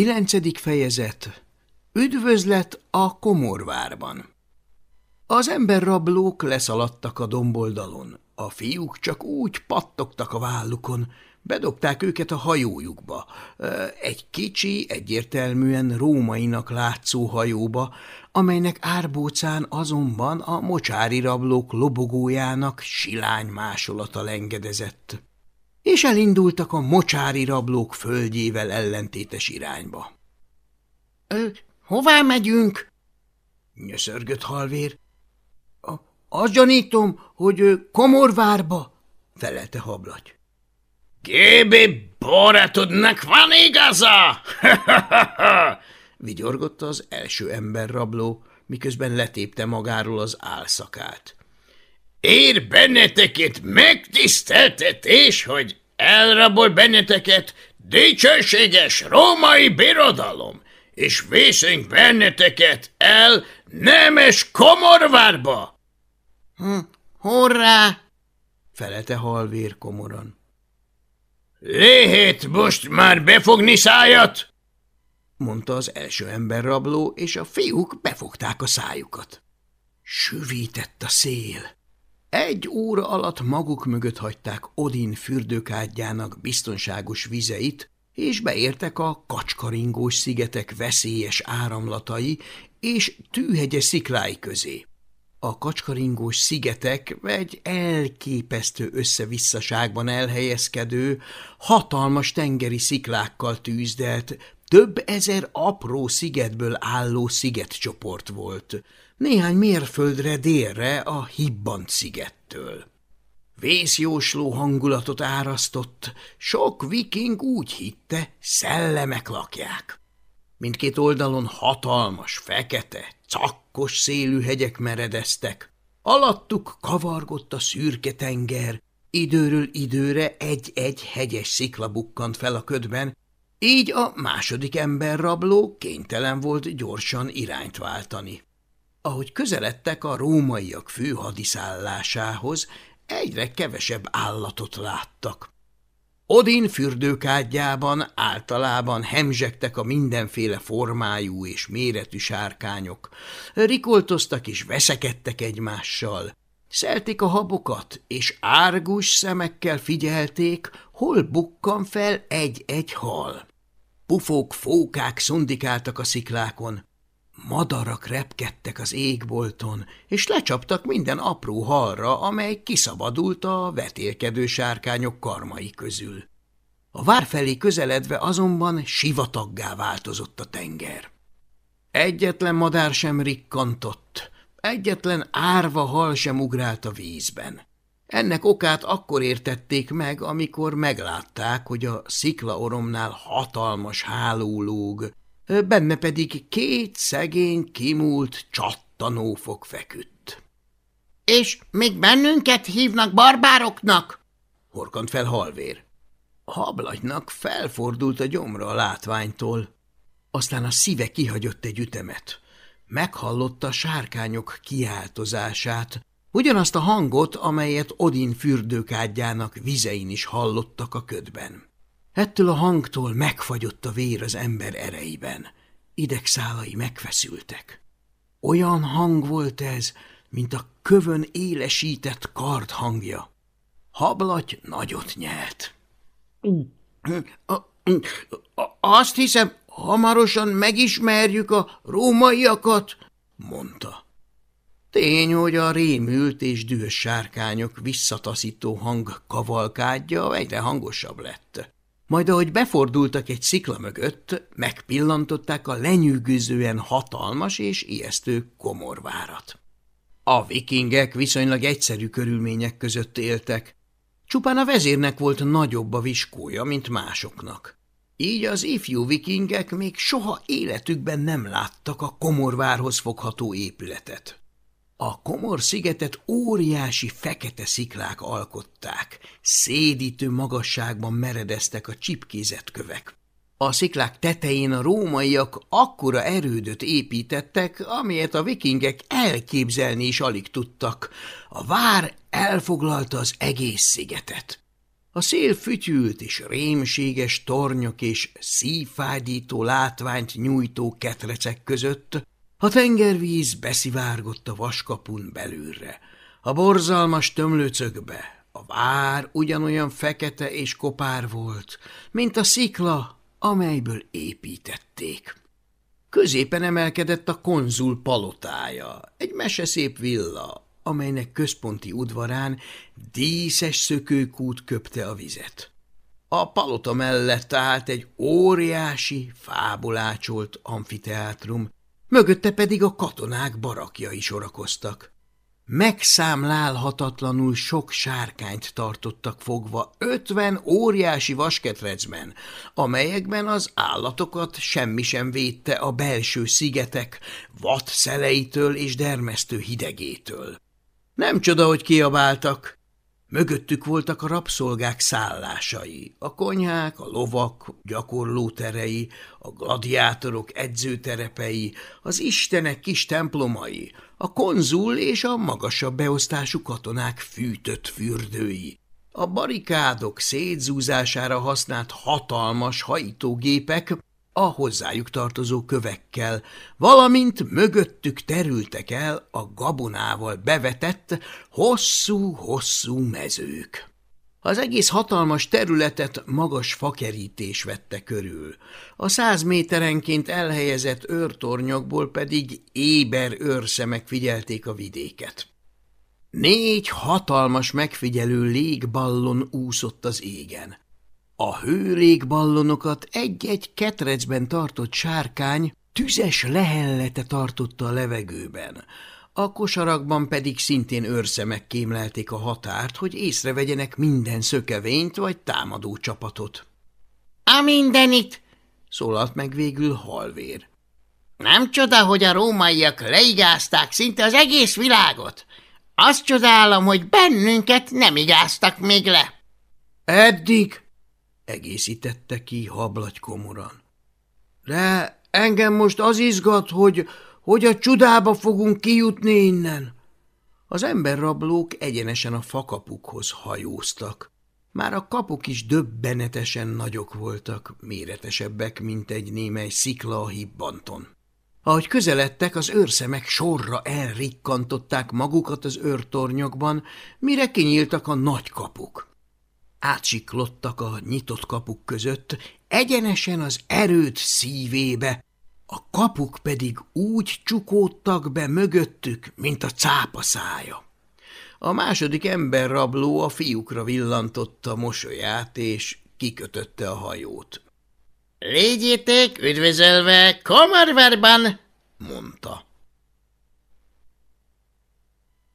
Kilencedik fejezet. Üdvözlet a Komorvárban. Az emberrablók leszaladtak a domboldalon, a fiúk csak úgy pattogtak a vállukon, bedobták őket a hajójukba, egy kicsi, egyértelműen rómainak látszó hajóba, amelynek árbócán azonban a mocsári rablók lobogójának silány másolata lengedezett és elindultak a mocsári rablók földjével ellentétes irányba. – Hová megyünk? – nyöszörgött halvér. – Azt gyanítom, hogy Komorvárba – felelte hablaty. – Gébi barátodnak van igaza? – vigyorgott az első ember rabló, miközben letépte magáról az álszakát. Ér benneteket megtiszteltetés, hogy elrabol benneteket dicsőséges római birodalom, és vészünk benneteket el nemes komorvárba. Hm, horrá! felelte halvér komoran. Léhet most már befogni szájat? mondta az első emberrabló, és a fiúk befogták a szájukat. Süvített a szél. Egy óra alatt maguk mögött hagyták Odin fürdőkádjának biztonságos vizeit, és beértek a kacskaringós szigetek veszélyes áramlatai és tűhegye sziklái közé. A kacskaringós szigetek egy elképesztő összevisszaságban elhelyezkedő, hatalmas tengeri sziklákkal tűzdelt, több ezer apró szigetből álló szigetcsoport volt, néhány mérföldre délre a Hibbant szigettől. Vészjósló hangulatot árasztott, sok viking úgy hitte, szellemek lakják. Mindkét oldalon hatalmas, fekete, cakkos szélű hegyek meredeztek, alattuk kavargott a szürke tenger, időről időre egy-egy hegyes szikla bukkant fel a ködben, így a második ember rabló kénytelen volt gyorsan irányt váltani. Ahogy közeledtek a rómaiak főhadiszállásához, egyre kevesebb állatot láttak. Odin fürdőkádjában általában hemzsegtek a mindenféle formájú és méretű sárkányok, rikoltoztak és veszekedtek egymással, szelték a habokat, és árgus szemekkel figyelték, hol bukkan fel egy-egy hal. Pufók, fókák szundikáltak a sziklákon, Madarak repkedtek az égbolton, és lecsaptak minden apró halra, amely kiszabadult a vetélkedő sárkányok karmai közül. A vár felé közeledve azonban sivataggá változott a tenger. Egyetlen madár sem rikkantott, egyetlen árva hal sem ugrált a vízben. Ennek okát akkor értették meg, amikor meglátták, hogy a sziklaoromnál hatalmas háló lóg, benne pedig két szegény, kimúlt csattanófok feküdt. – És még bennünket hívnak barbároknak? – horkant fel halvér. Hablagynak felfordult a gyomra a látványtól, aztán a szíve kihagyott egy ütemet. Meghallotta a sárkányok kiáltozását, ugyanazt a hangot, amelyet Odin fürdőkádjának vizein is hallottak a ködben. Ettől a hangtól megfagyott a vér az ember ereiben, idegszálai megfeszültek. Olyan hang volt ez, mint a kövön élesített kard hangja. Hablaty nagyot nyelt. Azt hiszem, hamarosan megismerjük a rómaiakat, mondta. Tény, hogy a rémült és dühös sárkányok visszataszító hang kavalkádja egyre hangosabb lett. Majd ahogy befordultak egy szikla mögött, megpillantották a lenyűgözően hatalmas és ijesztő komorvárat. A vikingek viszonylag egyszerű körülmények között éltek. Csupán a vezérnek volt nagyobb a viskója, mint másoknak. Így az ifjú vikingek még soha életükben nem láttak a komorvárhoz fogható épületet. A komor szigetet óriási fekete sziklák alkották, szédítő magasságban meredeztek a csipkézett kövek. A sziklák tetején a rómaiak akkora erődöt építettek, amilyet a vikingek elképzelni is alig tudtak. A vár elfoglalta az egész szigetet. A szél fütyült és rémséges tornyok és szívfájdító látványt nyújtó ketrecek között a tengervíz beszivárgott a vaskapun belülre. A borzalmas tömlőcökbe a vár ugyanolyan fekete és kopár volt, mint a szikla, amelyből építették. Középen emelkedett a konzul palotája, egy meseszép villa, amelynek központi udvarán díszes szökőkút köpte a vizet. A palota mellett állt egy óriási, fából ácsolt amfiteátrum, mögötte pedig a katonák barakjai sorakoztak. Megszámlálhatatlanul sok sárkányt tartottak fogva ötven óriási vasketrecben, amelyekben az állatokat semmi sem védte a belső szigetek vad szeleitől és dermesztő hidegétől. Nem csoda, hogy kiabáltak. Mögöttük voltak a rabszolgák szállásai, a konyhák, a lovak gyakorlóterei, a gladiátorok edzőterepei, az istenek kis templomai, a konzul és a magasabb beosztású katonák fűtött fürdői. A barikádok szétzúzására használt hatalmas hajtógépek a hozzájuk tartozó kövekkel, valamint mögöttük terültek el a gabonával bevetett hosszú-hosszú mezők. Az egész hatalmas területet magas fakerítés vette körül, a száz méterenként elhelyezett őrtornyokból pedig éber őrszemek figyelték a vidéket. Négy hatalmas megfigyelő légballon úszott az égen. A hőlékballonokat egy-egy ketrecben tartott sárkány tüzes lehellete tartotta a levegőben, a kosarakban pedig szintén őrszemek kémlelték a határt, hogy észrevegyenek minden szökevényt vagy támadó csapatot. – A mindenit! – szólalt meg végül halvér. – Nem csoda, hogy a rómaiak leigázták szinte az egész világot. Azt csodálom, hogy bennünket nem igáztak még le. – Eddig! Egészítette ki hablagy komoran. De engem most az izgat, hogy, hogy a csudába fogunk kijutni innen. Az emberrablók egyenesen a fakapukhoz hajóztak. Már a kapuk is döbbenetesen nagyok voltak, méretesebbek, mint egy némely szikla a hibbanton. Ahogy közeledtek, az őrszemek sorra elrikkantották magukat az őrtornyokban, mire kinyíltak a nagy kapuk átsiklottak a nyitott kapuk között, egyenesen az erőt szívébe, a kapuk pedig úgy csukódtak be mögöttük, mint a cápa szája. A második emberrabló a fiúkra villantotta mosolyát, és kikötötte a hajót. – Légyétek üdvözölve Komarvárban! – mondta.